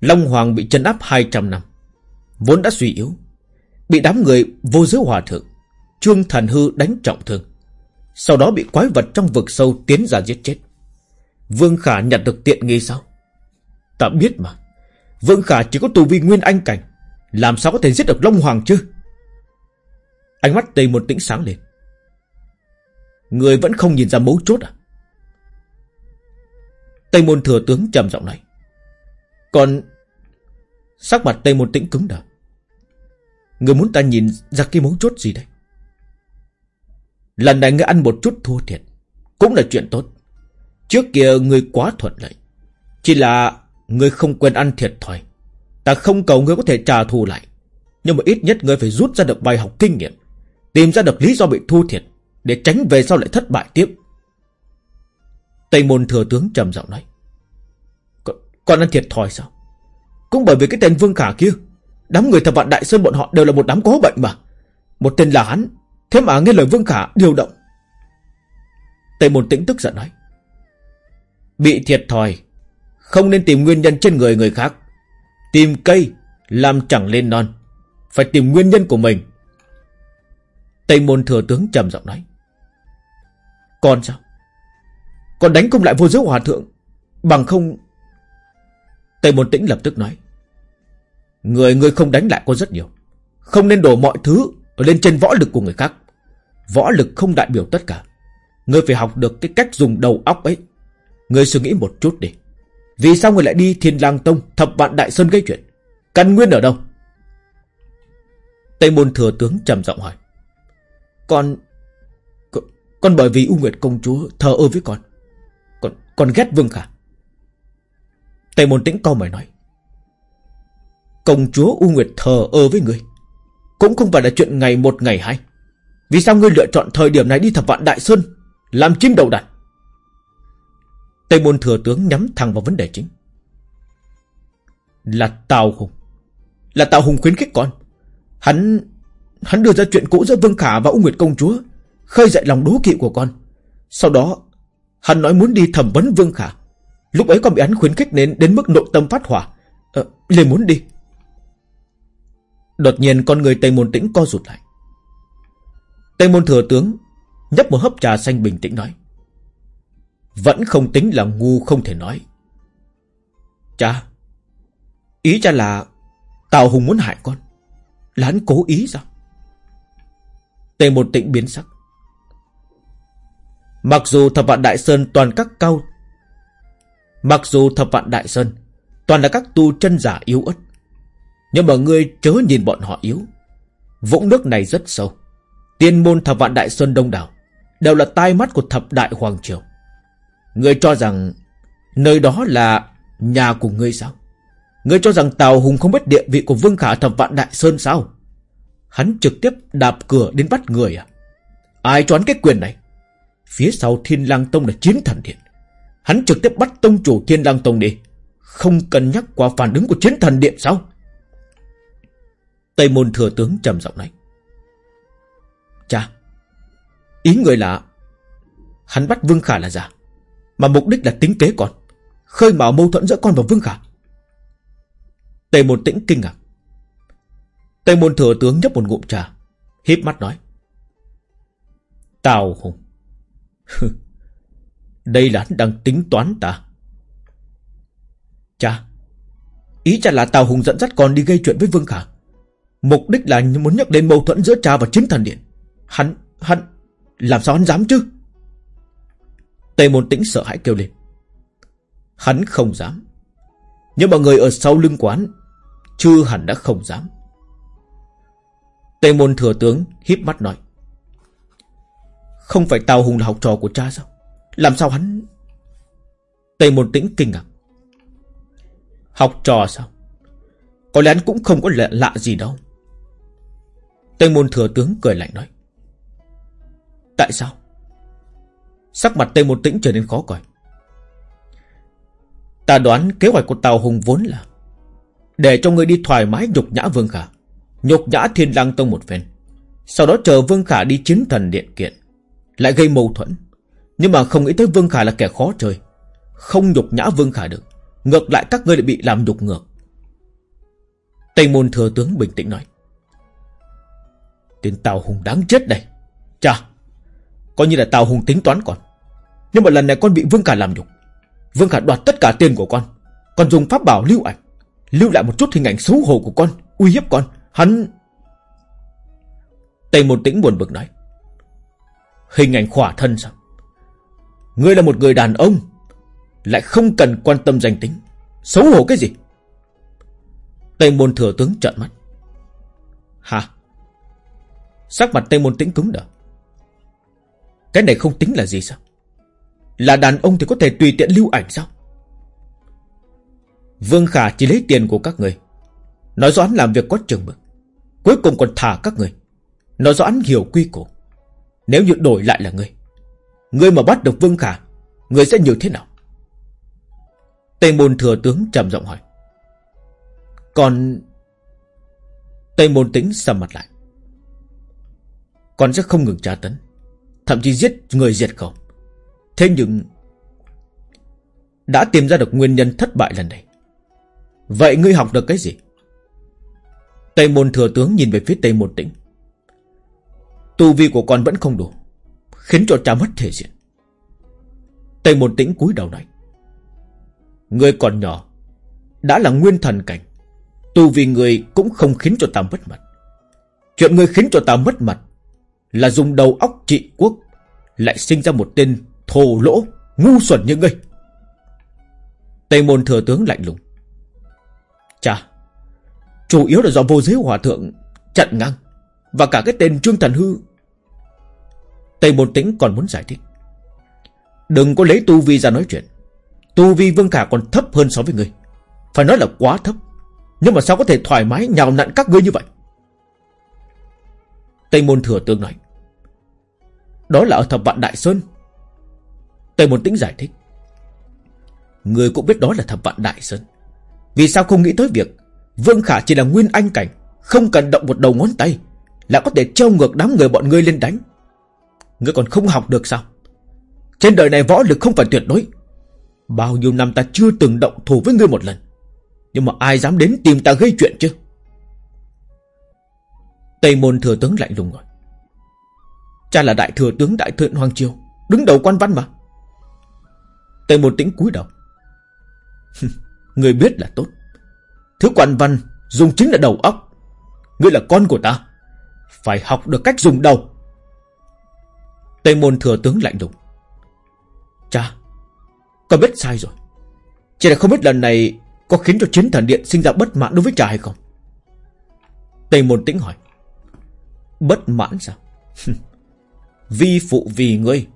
Long Hoàng bị chân áp 200 năm, vốn đã suy yếu. Bị đám người vô giới hòa thượng, trương thần hư đánh trọng thương. Sau đó bị quái vật trong vực sâu tiến ra giết chết. Vương Khả nhận được tiện nghi sao? Ta biết mà. Vương Khả chỉ có tù vi nguyên anh cảnh. Làm sao có thể giết được Long Hoàng chứ? Ánh mắt Tây Môn Tĩnh sáng lên. Người vẫn không nhìn ra mấu chốt à? Tây Môn Thừa Tướng trầm giọng nói. Còn... Sắc mặt Tây Môn Tĩnh cứng đờ. Người muốn ta nhìn ra cái mấu chốt gì đây? Lần này người ăn một chút thua thiệt. Cũng là chuyện tốt. Trước kia người quá thuận lợi. Chỉ là người không quên ăn thiệt thòi. Ta không cầu người có thể trả thù lại. Nhưng mà ít nhất người phải rút ra được bài học kinh nghiệm. Tìm ra được lý do bị thu thiệt Để tránh về sau lại thất bại tiếp Tây môn thừa tướng trầm giọng nói Con, con ăn thiệt thòi sao Cũng bởi vì cái tên Vương Khả kia Đám người thập vạn Đại Sơn bọn họ đều là một đám có bệnh mà Một tên là hắn Thế mà nghe lời Vương Khả điều động Tây môn tĩnh tức giận nói Bị thiệt thòi, Không nên tìm nguyên nhân trên người người khác Tìm cây, Làm chẳng lên non, Phải tìm nguyên nhân của mình Tây môn thừa tướng trầm giọng nói. Con sao? Con đánh công lại vô giới hòa thượng. Bằng không... Tây môn tĩnh lập tức nói. Người người không đánh lại con rất nhiều. Không nên đổ mọi thứ lên trên võ lực của người khác. Võ lực không đại biểu tất cả. Ngươi phải học được cái cách dùng đầu óc ấy. Ngươi suy nghĩ một chút đi. Vì sao ngươi lại đi thiên lang tông thập vạn đại sơn gây chuyện? Căn nguyên ở đâu? Tây môn thừa tướng trầm giọng hỏi. Con... con... Con bởi vì U Nguyệt công chúa thờ ơ với con. Con, con ghét Vương Khả. Tây môn tĩnh câu mày nói. Công chúa U Nguyệt thờ ơ với người. Cũng không phải là chuyện ngày một ngày hai. Vì sao ngươi lựa chọn thời điểm này đi thập vạn đại sơn Làm chim đầu đàn? Tây môn thừa tướng nhắm thẳng vào vấn đề chính. Là Tào Hùng. Là Tào Hùng khuyến khích con. Hắn Hắn đưa ra chuyện cũ giữa Vương Khả và U Nguyệt Công Chúa Khơi dậy lòng đố kỵ của con. Sau đó Hắn nói muốn đi thẩm vấn Vương Khả. Lúc ấy con bị hắn khuyến khích nên đến mức nội tâm phát hỏa. Ờ, liền muốn đi. Đột nhiên con người Tây Môn Tĩnh co rụt lại Tây môn thừa tướng nhấp một hớp trà xanh bình tĩnh nói. Vẫn không tính là ngu không thể nói. Cha, ý cha là Tào Hùng muốn hại con. Là hắn cố ý sao? Tề môn tĩnh biến sắc. Mặc dù thập vạn Đại Sơn toàn các cao Mặc dù thập vạn Đại Sơn Toàn là các tu chân giả yếu ớt nhưng mà ngươi chớ nhìn bọn họ yếu. Vũng nước này rất sâu. Tiên môn thập vạn đại sơn đông đảo Đều là tai mắt của thập đại hoàng triều. Ngươi cho rằng Nơi đó là nhà của ngươi sao? Ngươi cho rằng Tào Hùng không biết địa vị của Vương Khả thập vạn đại sơn sao? Hắn trực tiếp đạp cửa đến bắt người à? Ai choán cái quyền này? Phía sau Thiên Lang Tông là chiến thần điện. Hắn trực tiếp bắt tông chủ Thiên Lang Tông đi. Không cần nhắc qua phản ứng của chiến thần điện sao? Tây môn thừa tướng trầm giọng nói. Cha, Ý người là, Hắn bắt Vương Khả là giả, Mà mục đích là tính kế con, Khơi mào mâu thuẫn giữa con và Vương Khả. Tề môn tĩnh kinh ngạc. Tề môn thừa tướng nhấp một ngụm trà, híp mắt nói. Tào Hùng, Đây là hắn đang tính toán ta. Cha, Ý cha là Tào Hùng dẫn dắt con đi gây chuyện với Vương Khả. Mục đích là muốn nhắc đến mâu thuẫn giữa cha và chiến thần điện Hắn, hắn, làm sao hắn dám chứ? Tề môn tĩnh sợ hãi kêu lên. Hắn không dám. Nhưng mà người ở sau lưng quán, chưa hẳn đã không dám. Tề môn thừa tướng híp mắt nói. Không phải Tào Hùng là học trò của cha sao? Làm sao hắn... Tề môn tĩnh kinh ngạc. Học trò sao? Có lẽ hắn cũng không có lạ, lạ gì đâu. Tây môn thừa tướng cười lạnh nói. Tại sao? Sắc mặt Tây Môn Tĩnh trở nên khó coi. Ta đoán kế hoạch của Tào Hùng vốn là để cho người đi thoải mái nhục nhã Vương Khả, nhục nhã Thiên Lang Tông một phen. Sau đó chờ Vương Khả đi chiến thần điện kiện, lại gây mâu thuẫn. Nhưng mà không nghĩ tới Vương Khả là kẻ khó chơi, không nhục nhã Vương Khả được, ngược lại các ngươi lại bị làm nhục ngược. Tây Môn Thừa Tướng bình tĩnh nói. Tên Tào Hùng đáng chết đây. Chà, Coi như là Tào Hùng tính toán con Nhưng mà lần này con bị Vương Khả làm nhục. Vương Khả đoạt tất cả tiền của con Còn dùng pháp bảo lưu ảnh Lưu lại một chút hình ảnh xấu hổ của con Uy hiếp con. Hắn Tây Môn Tĩnh buồn bực nói Hình ảnh khỏa thân sao? Ngươi là một người đàn ông Lại không cần quan tâm danh tính. Xấu hổ cái gì? Tây Môn Thừa Tướng trợn mắt. Hả? Sắc mặt Tây Môn Tĩnh cứng đờ. Cái này không tính là gì sao? Là đàn ông thì có thể tùy tiện lưu ảnh sao? Vương Khả chỉ lấy tiền của các người, Nói rõ hắn làm việc có chừng mực, Cuối cùng còn thả các người, Nói rõ hắn hiểu quy củ. Nếu như đổi lại là ngươi Ngươi mà bắt được Vương Khả, Ngươi sẽ như thế nào? Tây môn thừa tướng trầm giọng hỏi. Còn Tây môn tĩnh sầm mặt lại. Con sẽ không ngừng tra tấn. Thậm chí giết người diệt khẩu. Thế nhưng, Đã tìm ra được nguyên nhân thất bại lần này. Vậy ngươi học được cái gì? Tây môn thừa tướng nhìn về phía Tây môn tĩnh. Tu vi của con vẫn không đủ, Khiến cho cha mất thể diện. Tây Môn Tĩnh cúi đầu nói. Người còn nhỏ, Đã là nguyên thần cảnh. Tu vi người cũng không khiến cho ta mất mặt. Chuyện người khiến cho ta mất mặt là dùng đầu óc trị quốc, Lại sinh ra một tên thô lỗ, Ngu xuẩn như ngươi. Tây môn thừa tướng lạnh lùng. Chà, Chủ yếu là do vô giới hòa thượng Chặn ngang Và cả cái tên Trương Thần Hư. Tây môn tĩnh còn muốn giải thích. Đừng có lấy tu vi ra nói chuyện. Tu vi Vương Khả còn thấp hơn so với ngươi. Phải nói là quá thấp. Nhưng mà sao có thể thoải mái nhào nặn các ngươi như vậy? Tây môn thừa tướng nói. Đó là ở thập vạn Đại Sơn. Tây môn tĩnh giải thích. Người cũng biết đó là thập vạn Đại Sơn. Vì sao không nghĩ tới việc Vương Khả chỉ là nguyên anh cảnh, Không cần động một đầu ngón tay Là có thể treo ngược đám người bọn ngươi lên đánh? Ngươi còn không học được sao? Trên đời này võ lực không phải tuyệt đối. Bao nhiêu năm ta chưa từng động thủ với ngươi một lần. Nhưng mà ai dám đến tìm ta gây chuyện chứ? Tây môn thừa tướng lạnh lùng rồi Cha là đại thừa tướng đại thượng Hoàng Triều, Đứng đầu quan văn mà. Tây môn tĩnh cúi đầu. Người biết là tốt. Thứ quan văn dùng chính là đầu óc. Ngươi là con của ta, Phải học được cách dùng đầu. Tây môn thừa tướng lạnh lùng. Cha Con biết sai rồi. Chỉ là không biết lần này Có khiến cho chiến thần điện sinh ra bất mãn đối với cha hay không? Tây môn tĩnh hỏi. Bất mãn sao? Vi phụ vì ngươi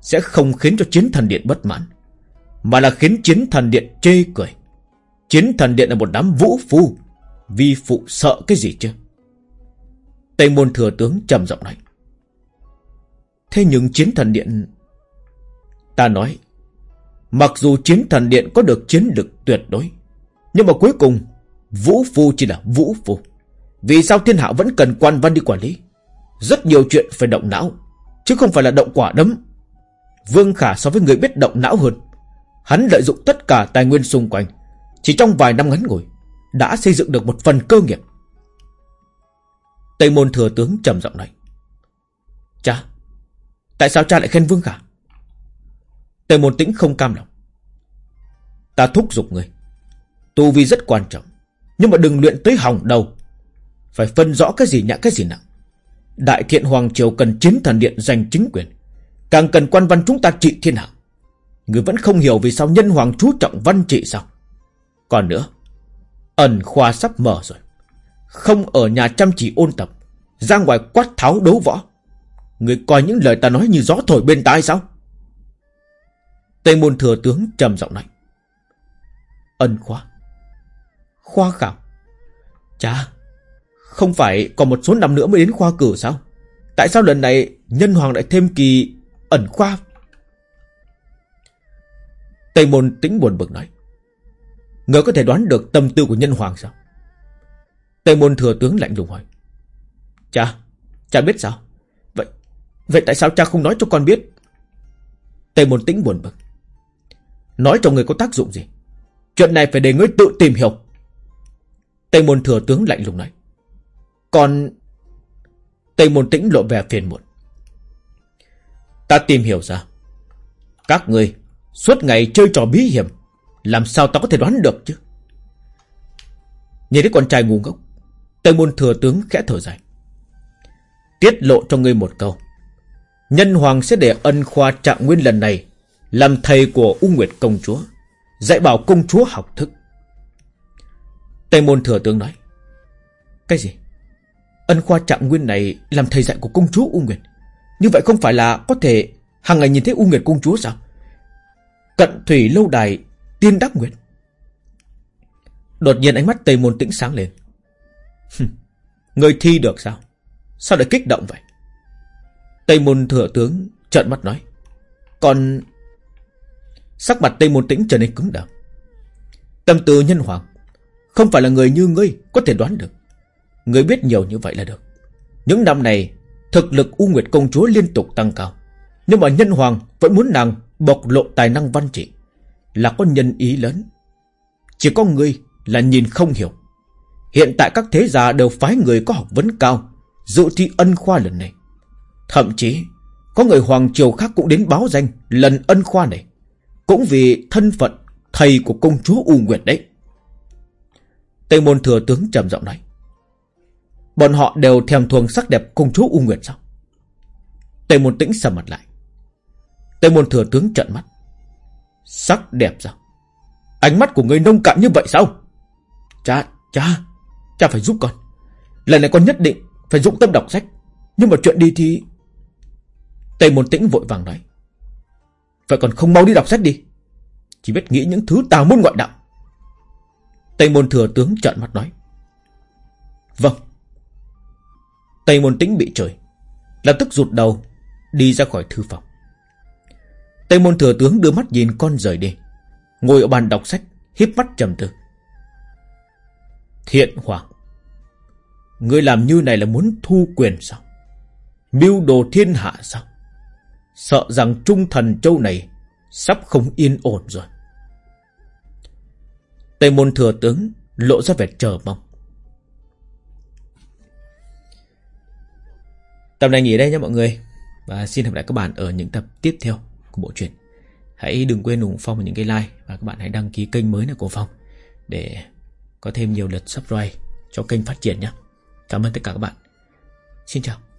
Sẽ không khiến cho chiến thần điện bất mãn, Mà là khiến chiến thần điện chê cười. Chiến thần điện là một đám vũ phu. Vi phụ sợ cái gì chứ? Tây môn thừa tướng trầm giọng nói. Thế nhưng chiến thần điện, Ta nói, Mặc dù chiến thần điện có được chiến lực tuyệt đối, Nhưng mà cuối cùng Vũ phu chỉ là vũ phu. Vì sao thiên hạ vẫn cần quan văn đi quản lý? Rất nhiều chuyện phải động não, Chứ không phải là động quả đấm. Vương Khả so với người biết động não hơn. Hắn lợi dụng tất cả tài nguyên xung quanh, Chỉ trong vài năm ngắn ngủi, Đã xây dựng được một phần cơ nghiệp. Tây môn thừa tướng trầm giọng nói, Cha, Tại sao cha lại khen Vương Khả? Tây môn tĩnh không cam lòng. Ta thúc giục người, Tu vi rất quan trọng, Nhưng mà đừng luyện tới hỏng đầu phải phân rõ cái gì nhã, cái gì nặng. Đại thiện Hoàng Triều cần chiến thần điện giành chính quyền. Càng cần quan văn chúng ta trị thiên hạ. Người vẫn không hiểu vì sao nhân hoàng chú trọng văn trị sao. Còn nữa, Ẩn khoa sắp mở rồi. Không ở nhà chăm chỉ ôn tập, Ra ngoài quát tháo đấu võ. Người coi những lời ta nói như gió thổi bên tai sao? Tây môn thừa tướng trầm giọng nói. Ân khoa. Khoa khảo. Chà không phải còn một số năm nữa mới đến khoa cử sao? Tại sao lần này Nhân hoàng lại thêm kỳ ẩn khoa? Tây môn tính buồn bực nói Người có thể đoán được tâm tư của nhân hoàng sao? Tây môn thừa tướng lạnh lùng hỏi Cha Cha biết sao? Vậy Vậy tại sao cha không nói cho con biết? Tây môn tĩnh buồn bực, Nói cho người có tác dụng gì? Chuyện này phải để ngươi tự tìm hiểu. Tây môn thừa tướng lạnh lùng nói còn Tây môn tĩnh lộ vẻ phiền muộn. Ta tìm hiểu ra. Các ngươi Suốt ngày chơi trò bí hiểm, Làm sao ta có thể đoán được chứ? Nhìn thấy con trai ngu ngốc, Tây môn thừa tướng khẽ thở dài. Tiết lộ cho ngươi một câu. Nhân hoàng sẽ để ân khoa trạng nguyên lần này Làm thầy của U Nguyệt công chúa, Dạy bảo công chúa học thức. Tây môn thừa tướng nói, Cái gì? Ân khoa trạng nguyên này Làm thầy dạy của công chúa U Nguyệt. Như vậy không phải là có thể hàng ngày nhìn thấy U Nguyệt công chúa sao? Cận thủy lâu đài, Tiên đắc nguyệt. Đột nhiên ánh mắt Tây môn tĩnh sáng lên. Người thi được sao? Sao lại kích động vậy? Tây môn thừa tướng trợn mắt nói. Còn Sắc mặt Tây môn tĩnh trở nên cứng đờ. Tâm tư nhân hoàng, Không phải là người như ngươi Có thể đoán được người biết nhiều như vậy là được. Những năm này, Thực lực U Nguyệt Công Chúa liên tục tăng cao. Nhưng mà nhân hoàng vẫn muốn nàng Bộc lộ tài năng văn trị. Là có nhân ý lớn. Chỉ có ngươi là nhìn không hiểu. Hiện tại các thế gia đều phái người có học vấn cao, Dự thi ân khoa lần này. Thậm chí, Có người Hoàng Triều khác cũng đến báo danh Lần ân khoa này. Cũng vì thân phận thầy của công chúa U Nguyệt đấy. Tây môn thừa tướng trầm giọng nói Bọn họ đều thèm thuồng sắc đẹp công chúa U Nguyệt sao? Tây môn tĩnh sầm mặt lại. Tây môn thừa tướng trợn mắt. Sắc đẹp sao? Ánh mắt của người nông cạn như vậy sao? Cha, cha Cha phải giúp con. Lần này con nhất định phải dụng tâm đọc sách. Nhưng mà chuyện đi thì Tây môn tĩnh vội vàng nói. Vậy còn không mau đi đọc sách đi. Chỉ biết nghĩ những thứ tào môn ngoại đạo. Tây môn thừa tướng trợn mắt nói. Vâng. Tây môn tĩnh bị trời. Lập tức rụt đầu, Đi ra khỏi thư phòng. Tây môn thừa tướng đưa mắt nhìn con rời đi. Ngồi ở bàn đọc sách, híp mắt trầm tư. Thiện Hoàng Ngươi làm như này là muốn thu quyền sao? Mưu đồ thiên hạ sao? Sợ rằng trung thần châu này Sắp không yên ổn rồi. Tây môn thừa tướng Lộ ra vẻ chờ mong. Tập này nghỉ đây nha mọi người. Và xin hẹn gặp lại các bạn ở những tập tiếp theo của bộ truyện. Hãy đừng quên ủng Phong những cái like Và các bạn hãy đăng ký kênh mới này của Phong Để có thêm nhiều lượt subscribe cho kênh phát triển nhé. Cảm ơn tất cả các bạn. Xin chào.